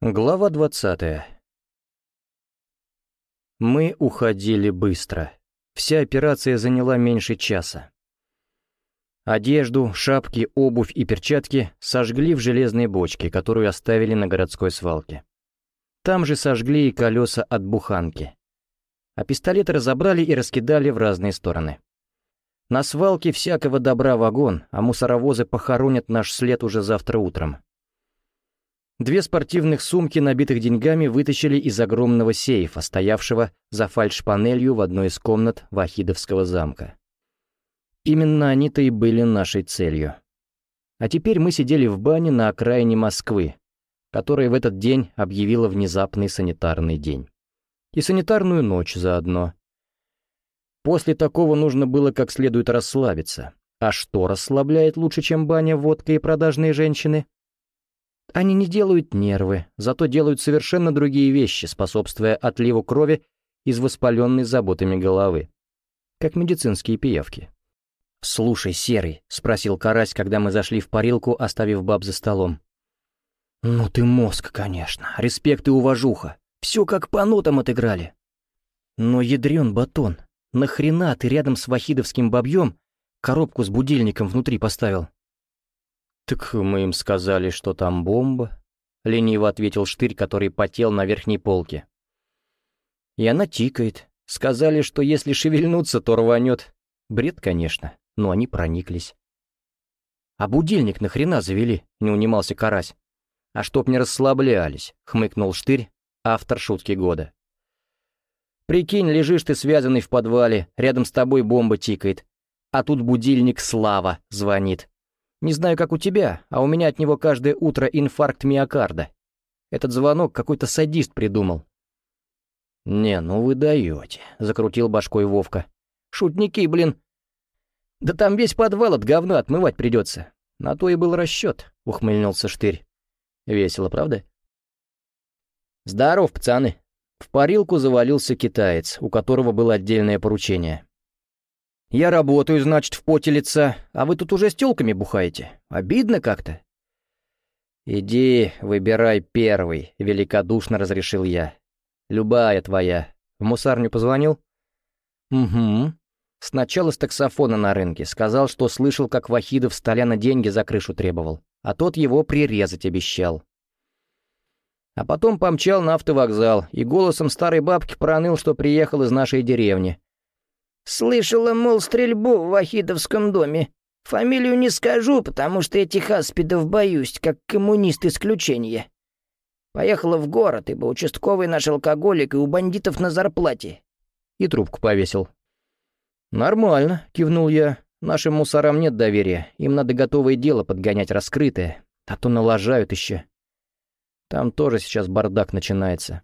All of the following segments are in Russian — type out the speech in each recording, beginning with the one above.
Глава двадцатая. Мы уходили быстро. Вся операция заняла меньше часа. Одежду, шапки, обувь и перчатки сожгли в железной бочке, которую оставили на городской свалке. Там же сожгли и колеса от буханки. А пистолеты разобрали и раскидали в разные стороны. На свалке всякого добра вагон, а мусоровозы похоронят наш след уже завтра утром. Две спортивных сумки, набитых деньгами, вытащили из огромного сейфа, стоявшего за фальшпанелью в одной из комнат Вахидовского замка. Именно они-то и были нашей целью. А теперь мы сидели в бане на окраине Москвы, которая в этот день объявила внезапный санитарный день. И санитарную ночь заодно. После такого нужно было как следует расслабиться. А что расслабляет лучше, чем баня, водка и продажные женщины? Они не делают нервы, зато делают совершенно другие вещи, способствуя отливу крови из воспаленной заботами головы. Как медицинские пиявки. «Слушай, Серый», — спросил Карась, когда мы зашли в парилку, оставив баб за столом. «Ну ты мозг, конечно. Респект и уважуха. Все как по нотам отыграли. Но ядрен батон. Нахрена ты рядом с вахидовским бабьем коробку с будильником внутри поставил?» «Так мы им сказали, что там бомба», — лениво ответил Штырь, который потел на верхней полке. «И она тикает. Сказали, что если шевельнуться, то рванет. Бред, конечно, но они прониклись». «А будильник нахрена завели?» — не унимался Карась. «А чтоб не расслаблялись», — хмыкнул Штырь, автор шутки года. «Прикинь, лежишь ты связанный в подвале, рядом с тобой бомба тикает, а тут будильник Слава звонит. Не знаю, как у тебя, а у меня от него каждое утро инфаркт миокарда. Этот звонок какой-то садист придумал». «Не, ну вы даете», — закрутил башкой Вовка. «Шутники, блин. Да там весь подвал от говна отмывать придется. На то и был расчет», — ухмыльнулся Штырь. «Весело, правда?» «Здоров, пацаны!» В парилку завалился китаец, у которого было отдельное поручение. Я работаю, значит, в поте лица, а вы тут уже с тёлками бухаете. Обидно как-то». «Иди, выбирай первый», — великодушно разрешил я. «Любая твоя. В мусарню позвонил?» «Угу. Сначала с таксофона на рынке. Сказал, что слышал, как Вахидов Столяна деньги за крышу требовал, а тот его прирезать обещал. А потом помчал на автовокзал и голосом старой бабки проныл, что приехал из нашей деревни. Слышала, мол, стрельбу в Вахидовском доме. Фамилию не скажу, потому что этих аспидов боюсь, как коммунист исключение. Поехала в город, ибо участковый наш алкоголик и у бандитов на зарплате. И трубку повесил. «Нормально», — кивнул я. «Нашим мусорам нет доверия. Им надо готовое дело подгонять раскрытое, а то налажают еще. Там тоже сейчас бардак начинается.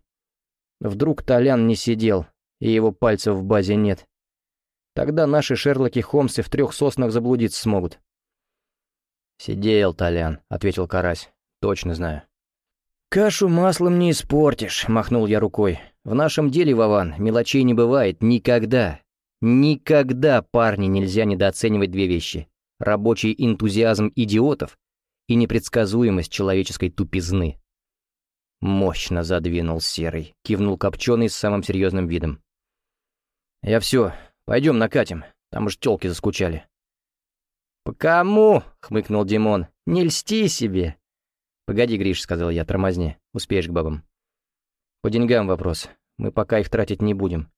Вдруг Толян не сидел, и его пальцев в базе нет. Тогда наши Шерлоки Холмсы в трех соснах заблудиться смогут». «Сидел, Толян», — ответил Карась. «Точно знаю». «Кашу маслом не испортишь», — махнул я рукой. «В нашем деле, Вован, мелочей не бывает никогда. Никогда, парни, нельзя недооценивать две вещи. Рабочий энтузиазм идиотов и непредсказуемость человеческой тупизны». Мощно задвинул Серый, кивнул Копченый с самым серьезным видом. «Я все, Пойдем накатим, там уж тёлки заскучали». «По кому?» — хмыкнул Димон. «Не льсти себе». «Погоди, Гриш», — сказал я, — «тормозни, успеешь к бабам». «По деньгам вопрос, мы пока их тратить не будем».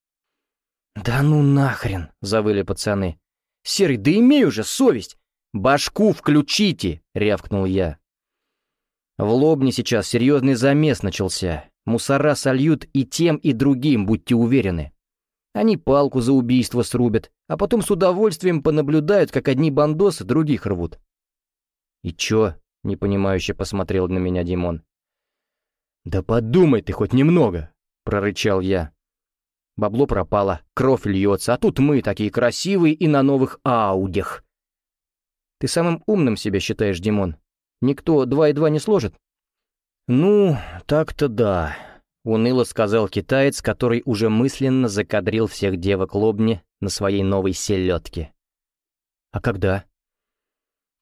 «Да ну нахрен!» — завыли пацаны. «Серый, да имей уже совесть! Башку включите!» — рявкнул я. В Лобне сейчас серьезный замес начался. Мусора сольют и тем, и другим, будьте уверены. Они палку за убийство срубят, а потом с удовольствием понаблюдают, как одни бандосы других рвут. «И чё?» — непонимающе посмотрел на меня Димон. «Да подумай ты хоть немного!» — прорычал я. Бабло пропало, кровь льется, а тут мы такие красивые и на новых аудях. Ты самым умным себя считаешь, Димон? Никто два и два не сложит? Ну, так-то да. Уныло сказал китаец, который уже мысленно закадрил всех девок Лобни на своей новой селедке. «А когда?»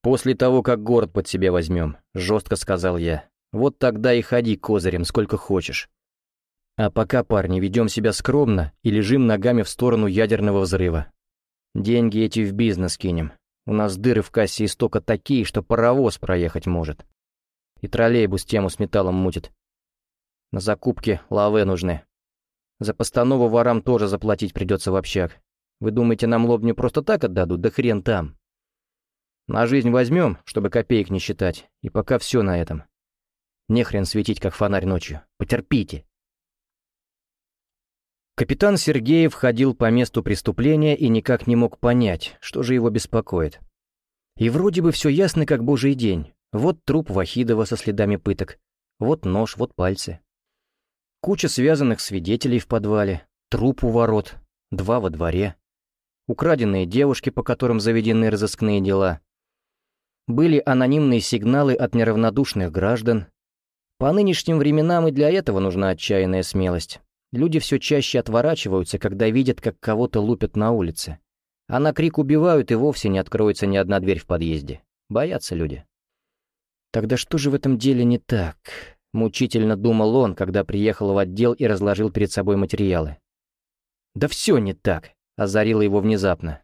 «После того, как город под себя возьмем», — жестко сказал я. Вот тогда и ходи козырем сколько хочешь. А пока, парни, ведем себя скромно и лежим ногами в сторону ядерного взрыва. Деньги эти в бизнес кинем. У нас дыры в кассе истока такие, что паровоз проехать может. И троллейбус тему с металлом мутит. На закупке лавы нужны. За постанову ворам тоже заплатить придется в общак. Вы думаете, нам лобню просто так отдадут? Да хрен там. На жизнь возьмем, чтобы копеек не считать, и пока все на этом. Не хрен светить, как фонарь ночью. Потерпите. Капитан Сергеев ходил по месту преступления и никак не мог понять, что же его беспокоит. И вроде бы все ясно, как божий день. Вот труп Вахидова со следами пыток, вот нож, вот пальцы. Куча связанных свидетелей в подвале, труп у ворот, два во дворе. Украденные девушки, по которым заведены разыскные дела. Были анонимные сигналы от неравнодушных граждан. По нынешним временам и для этого нужна отчаянная смелость. Люди все чаще отворачиваются, когда видят, как кого-то лупят на улице. А на крик убивают, и вовсе не откроется ни одна дверь в подъезде. Боятся люди. Тогда что же в этом деле не так? Мучительно думал он, когда приехал в отдел и разложил перед собой материалы. «Да все не так», — озарило его внезапно.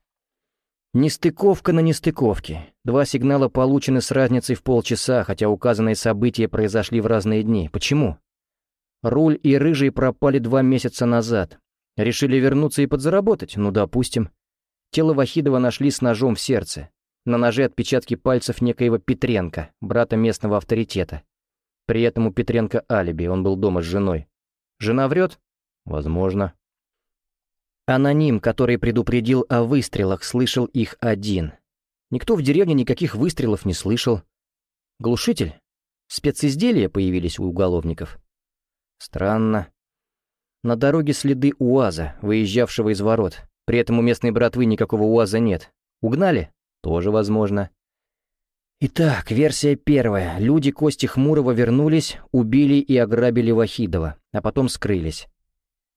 Нестыковка на нестыковке. Два сигнала получены с разницей в полчаса, хотя указанные события произошли в разные дни. Почему? Руль и Рыжий пропали два месяца назад. Решили вернуться и подзаработать? Ну, допустим. Тело Вахидова нашли с ножом в сердце. На ноже отпечатки пальцев некоего Петренко, брата местного авторитета. При этом у Петренко алиби, он был дома с женой. Жена врет? Возможно. Аноним, который предупредил о выстрелах, слышал их один. Никто в деревне никаких выстрелов не слышал. Глушитель? Специзделия появились у уголовников. Странно. На дороге следы УАЗа, выезжавшего из ворот. При этом у местной братвы никакого УАЗа нет. Угнали? Тоже возможно. Итак, версия первая. Люди Кости Хмурого вернулись, убили и ограбили Вахидова, а потом скрылись.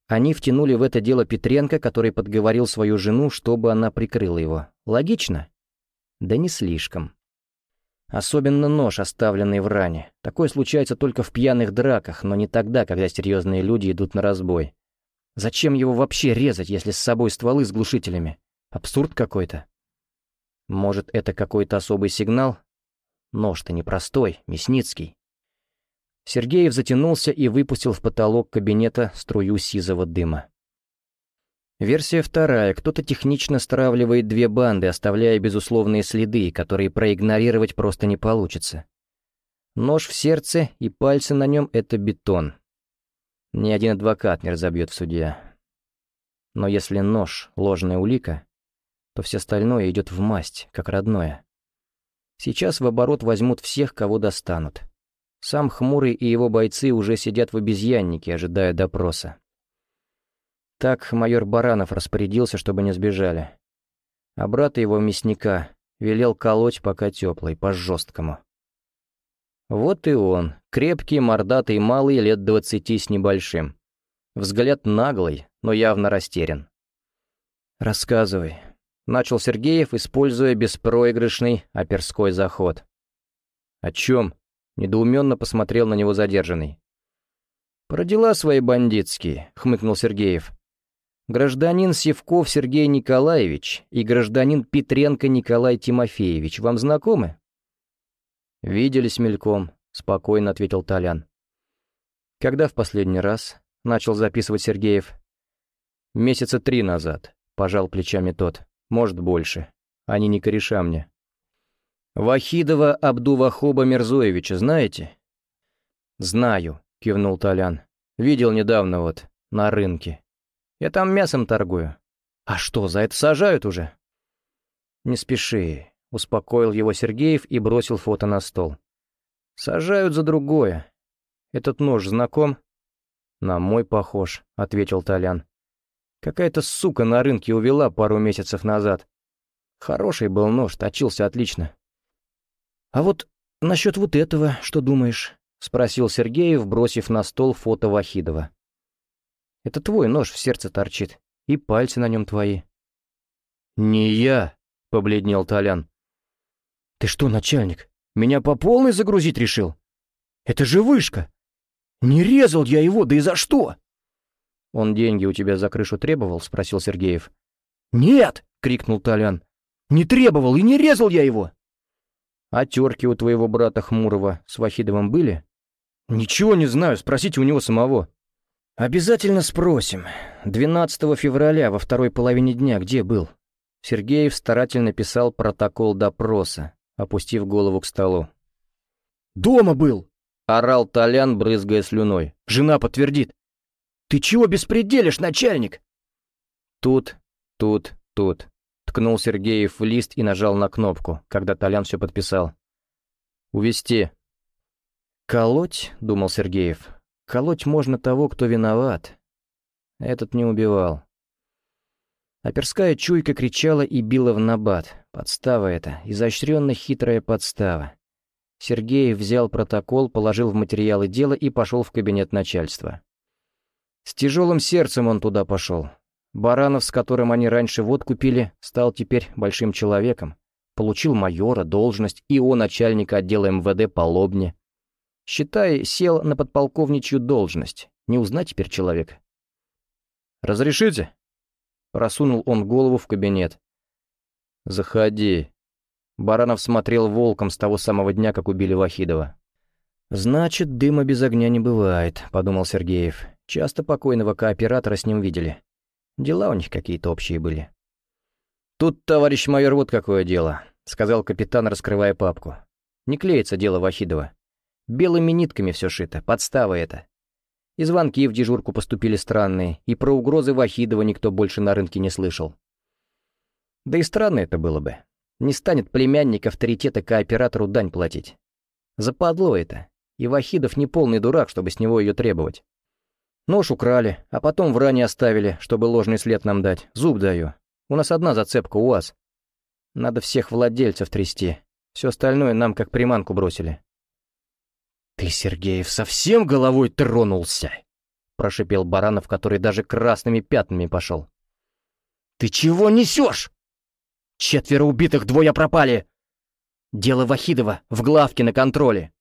Они втянули в это дело Петренко, который подговорил свою жену, чтобы она прикрыла его. Логично? Да не слишком. Особенно нож, оставленный в ране. Такое случается только в пьяных драках, но не тогда, когда серьезные люди идут на разбой. Зачем его вообще резать, если с собой стволы с глушителями? Абсурд какой-то. Может, это какой-то особый сигнал? Нож-то непростой, мясницкий. Сергеев затянулся и выпустил в потолок кабинета струю сизого дыма. Версия вторая. Кто-то технично стравливает две банды, оставляя безусловные следы, которые проигнорировать просто не получится. Нож в сердце и пальцы на нем — это бетон. Ни один адвокат не разобьет в суде. Но если нож — ложная улика, то все остальное идет в масть, как родное. Сейчас в оборот возьмут всех, кого достанут. Сам Хмурый и его бойцы уже сидят в обезьяннике, ожидая допроса. Так майор Баранов распорядился, чтобы не сбежали. А брата его мясника велел колоть пока теплый, по-жесткому. Вот и он, крепкий, мордатый, малый, лет двадцати с небольшим. Взгляд наглый, но явно растерян. «Рассказывай», — начал Сергеев, используя беспроигрышный оперской заход. «О чем?» — недоуменно посмотрел на него задержанный. «Про дела свои бандитские», — хмыкнул Сергеев. Гражданин Севков Сергей Николаевич и гражданин Петренко Николай Тимофеевич вам знакомы? Виделись мельком, спокойно ответил Толян. Когда в последний раз? Начал записывать Сергеев. Месяца три назад, пожал плечами тот. Может, больше. Они не кореша мне. Вахидова Абдувахоба Мирзоевича знаете? Знаю, кивнул Толян. Видел недавно вот, на рынке. Я там мясом торгую. А что, за это сажают уже? Не спеши, успокоил его Сергеев и бросил фото на стол. Сажают за другое. Этот нож знаком? На мой похож, ответил Толян. Какая-то сука на рынке увела пару месяцев назад. Хороший был нож, точился отлично. А вот насчет вот этого, что думаешь? Спросил Сергеев, бросив на стол фото Вахидова. Это твой нож в сердце торчит, и пальцы на нем твои». «Не я», — побледнел Толян. «Ты что, начальник, меня по полной загрузить решил?» Это же вышка! Не резал я его, да и за что?» «Он деньги у тебя за крышу требовал?» — спросил Сергеев. «Нет!» — крикнул Толян. «Не требовал и не резал я его!» «А терки у твоего брата Хмурого с Вахидовым были?» «Ничего не знаю, спросите у него самого». «Обязательно спросим. 12 февраля во второй половине дня где был?» Сергеев старательно писал протокол допроса, опустив голову к столу. «Дома был!» — орал Толян, брызгая слюной. «Жена подтвердит». «Ты чего беспределишь, начальник?» «Тут, тут, тут», — ткнул Сергеев в лист и нажал на кнопку, когда Толян все подписал. «Увести». «Колоть», — думал Сергеев, — «колоть можно того, кто виноват». Этот не убивал. Оперская чуйка кричала и била в набат. Подстава это, изощренно хитрая подстава. Сергеев взял протокол, положил в материалы дела и пошел в кабинет начальства. С тяжелым сердцем он туда пошел. Баранов, с которым они раньше водку пили, стал теперь большим человеком. Получил майора, должность и о начальника отдела МВД по Лобне. Считай, сел на подполковничью должность. Не узнать теперь человека. «Разрешите?» Просунул он голову в кабинет. «Заходи». Баранов смотрел волком с того самого дня, как убили Вахидова. «Значит, дыма без огня не бывает», — подумал Сергеев. Часто покойного кооператора с ним видели. Дела у них какие-то общие были. «Тут, товарищ майор, вот какое дело», — сказал капитан, раскрывая папку. «Не клеится дело Вахидова. Белыми нитками все шито, подстава это. И звонки в дежурку поступили странные, и про угрозы Вахидова никто больше на рынке не слышал. Да и странно это было бы. Не станет племянник авторитета кооператору дань платить. Западло это, и Вахидов не полный дурак, чтобы с него ее требовать. Нож украли, а потом в ране оставили, чтобы ложный след нам дать. Зуб даю. У нас одна зацепка, у вас. Надо всех владельцев трясти. Все остальное нам как приманку бросили. «Ты, Сергеев, совсем головой тронулся?» — прошипел Баранов, который даже красными пятнами пошел. «Ты чего несешь? Четверо убитых, двое пропали. Дело Вахидова в главке на контроле.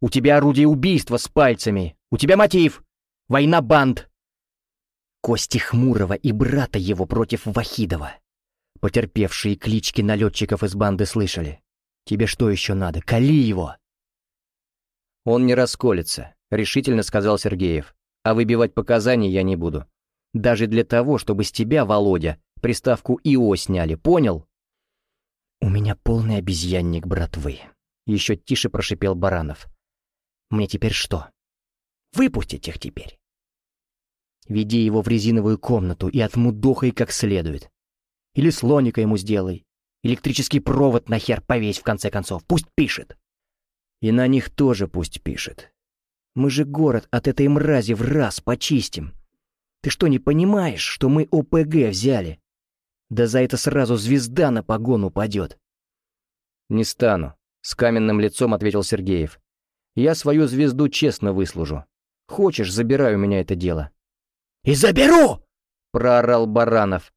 У тебя орудие убийства с пальцами. У тебя мотив. Война банд. Кости Хмурого и брата его против Вахидова. Потерпевшие клички налетчиков из банды слышали. Тебе что еще надо? Кали его!» «Он не расколется», — решительно сказал Сергеев. «А выбивать показания я не буду. Даже для того, чтобы с тебя, Володя, приставку «ИО» сняли, понял?» «У меня полный обезьянник, братвы», — еще тише прошипел Баранов. «Мне теперь что? Выпустить их теперь?» «Веди его в резиновую комнату и отмудохай как следует. Или слоника ему сделай. Электрический провод нахер повесь в конце концов, пусть пишет». И на них тоже пусть пишет. Мы же город от этой мрази в раз почистим. Ты что, не понимаешь, что мы ОПГ взяли? Да за это сразу звезда на погон упадет. «Не стану», — с каменным лицом ответил Сергеев. «Я свою звезду честно выслужу. Хочешь, забирай у меня это дело». «И заберу!» — проорал Баранов.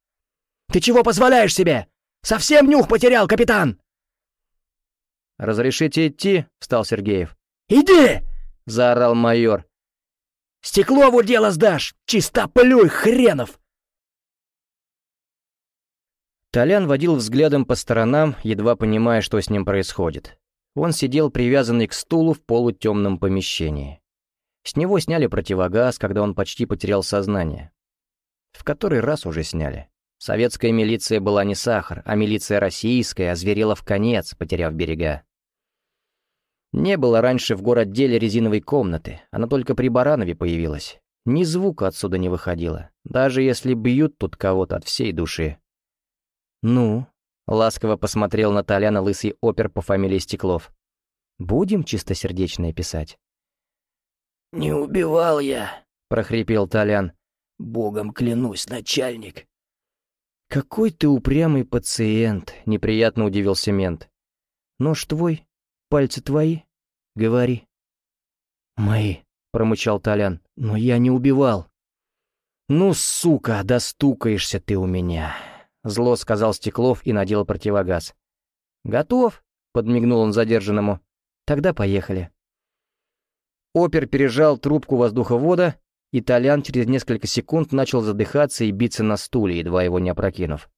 «Ты чего позволяешь себе? Совсем нюх потерял, капитан!» «Разрешите идти?» — встал Сергеев. «Иди!» — заорал майор. «Стеклову дело сдашь! Чистоплюй, хренов!» Толян водил взглядом по сторонам, едва понимая, что с ним происходит. Он сидел привязанный к стулу в полутемном помещении. С него сняли противогаз, когда он почти потерял сознание. В который раз уже сняли. Советская милиция была не сахар, а милиция российская озверела в конец, потеряв берега. Не было раньше в городделе резиновой комнаты, она только при Баранове появилась. Ни звука отсюда не выходило, даже если бьют тут кого-то от всей души. «Ну?» — ласково посмотрел на Толяна лысый опер по фамилии Стеклов. «Будем чистосердечное писать?» «Не убивал я», — прохрипел Толян. «Богом клянусь, начальник». «Какой ты упрямый пациент», — неприятно удивился мент. «Нож твой? Пальцы твои? Говори». «Мои», — промычал Толян, — «но я не убивал». «Ну, сука, достукаешься ты у меня», — зло сказал Стеклов и надел противогаз. «Готов?» — подмигнул он задержанному. «Тогда поехали». Опер пережал трубку воздуховода, и Толян через несколько секунд начал задыхаться и биться на стуле, едва его не опрокинув.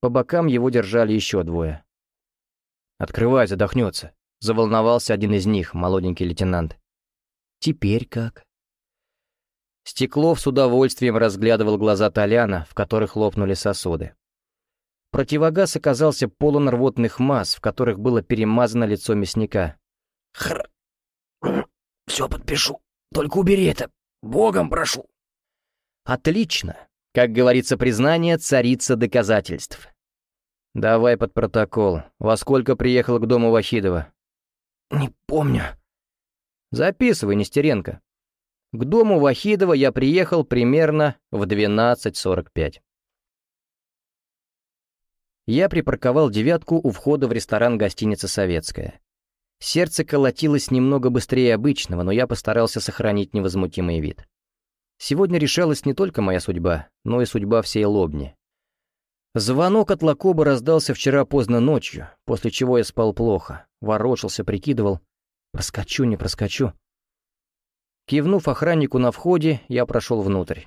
По бокам его держали еще двое. «Открывай, задохнется», — заволновался один из них, молоденький лейтенант. «Теперь как?» Стеклов с удовольствием разглядывал глаза Толяна, в которых лопнули сосуды. Противогаз оказался полон рвотных масс, в которых было перемазано лицо мясника. Хр... Все подпишу. Только убери это. Богом прошу. Отлично. Как говорится, признание царица доказательств. Давай под протокол. Во сколько приехал к дому Вахидова? Не помню. Записывай, Нестеренко. К дому Вахидова я приехал примерно в 12.45. Я припарковал девятку у входа в ресторан гостиницы «Советская». Сердце колотилось немного быстрее обычного, но я постарался сохранить невозмутимый вид. Сегодня решалась не только моя судьба, но и судьба всей Лобни. Звонок от Лакоба раздался вчера поздно ночью, после чего я спал плохо, ворочался, прикидывал, проскочу, не проскочу. Кивнув охраннику на входе, я прошел внутрь.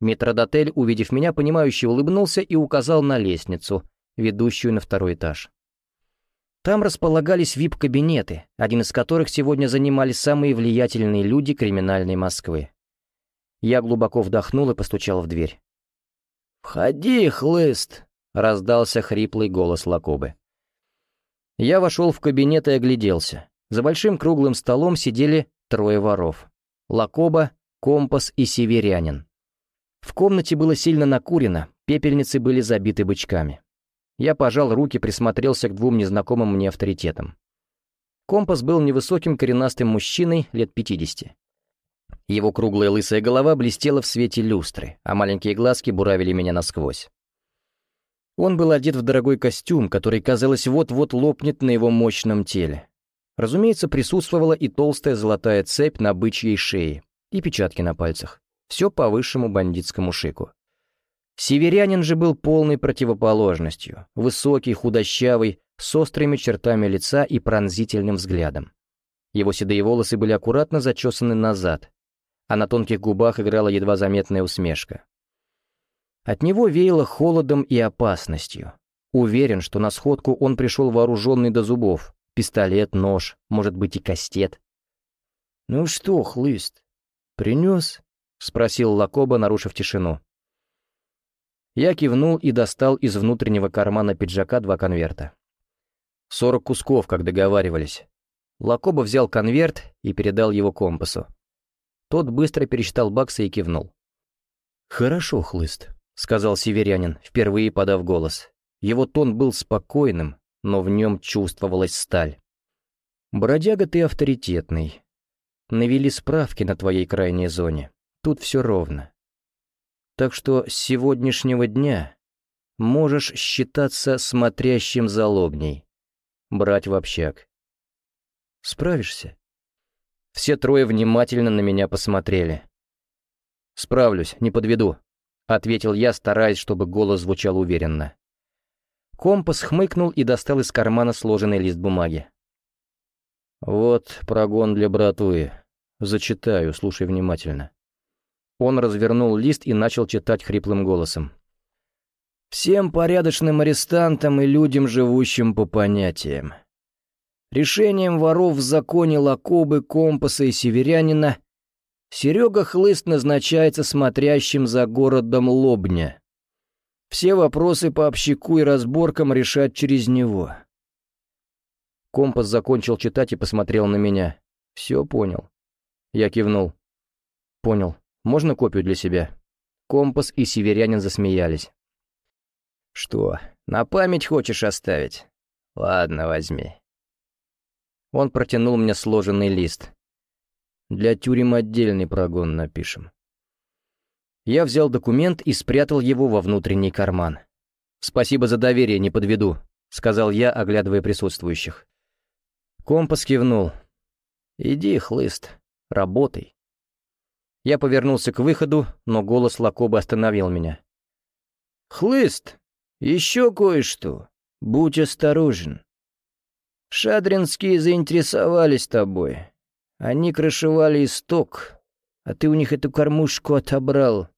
Метродотель, увидев меня, понимающе улыбнулся и указал на лестницу — ведущую на второй этаж. Там располагались вип-кабинеты, один из которых сегодня занимали самые влиятельные люди криминальной Москвы. Я глубоко вдохнул и постучал в дверь. «Входи, хлыст!» — раздался хриплый голос Лакобы. Я вошел в кабинет и огляделся. За большим круглым столом сидели трое воров. Лакоба, Компас и Северянин. В комнате было сильно накурено, пепельницы были забиты бычками. Я пожал руки, присмотрелся к двум незнакомым мне авторитетам. Компас был невысоким коренастым мужчиной лет 50. Его круглая лысая голова блестела в свете люстры, а маленькие глазки буравили меня насквозь. Он был одет в дорогой костюм, который, казалось, вот-вот лопнет на его мощном теле. Разумеется, присутствовала и толстая золотая цепь на бычьей шее, и печатки на пальцах. Все по высшему бандитскому шику. Северянин же был полной противоположностью, высокий, худощавый, с острыми чертами лица и пронзительным взглядом. Его седые волосы были аккуратно зачесаны назад, а на тонких губах играла едва заметная усмешка. От него веяло холодом и опасностью. Уверен, что на сходку он пришел вооруженный до зубов. Пистолет, нож, может быть и кастет. «Ну что, хлыст, принес?» — спросил Лакоба, нарушив тишину. Я кивнул и достал из внутреннего кармана пиджака два конверта. Сорок кусков, как договаривались. Лакоба взял конверт и передал его компасу. Тот быстро пересчитал баксы и кивнул. «Хорошо, хлыст», — сказал северянин, впервые подав голос. Его тон был спокойным, но в нем чувствовалась сталь. «Бродяга ты авторитетный. Навели справки на твоей крайней зоне. Тут все ровно. Так что с сегодняшнего дня можешь считаться смотрящим за лобней. Брать в общак. Справишься? Все трое внимательно на меня посмотрели. «Справлюсь, не подведу», — ответил я, стараясь, чтобы голос звучал уверенно. Компас хмыкнул и достал из кармана сложенный лист бумаги. «Вот прогон для братвы. Зачитаю, слушай внимательно». Он развернул лист и начал читать хриплым голосом. «Всем порядочным арестантам и людям, живущим по понятиям. Решением воров в законе Лакобы, Компаса и Северянина Серега Хлыст назначается смотрящим за городом Лобня. Все вопросы по общаку и разборкам решать через него». Компас закончил читать и посмотрел на меня. «Все понял». Я кивнул. «Понял. Можно копию для себя?» Компас и северянин засмеялись. «Что, на память хочешь оставить? Ладно, возьми». Он протянул мне сложенный лист. «Для тюрем отдельный прогон напишем». Я взял документ и спрятал его во внутренний карман. «Спасибо за доверие, не подведу», — сказал я, оглядывая присутствующих. Компас кивнул. «Иди, хлыст, работай». Я повернулся к выходу, но голос Лакоба остановил меня. «Хлыст! Еще кое-что. Будь осторожен. Шадринские заинтересовались тобой. Они крышевали исток, а ты у них эту кормушку отобрал.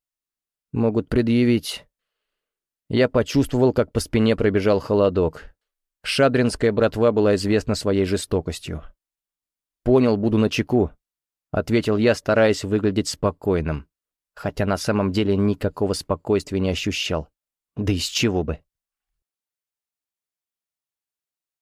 Могут предъявить. Я почувствовал, как по спине пробежал холодок. Шадринская братва была известна своей жестокостью. «Понял, буду на чеку», — ответил я, стараясь выглядеть спокойным, хотя на самом деле никакого спокойствия не ощущал. Да из чего бы.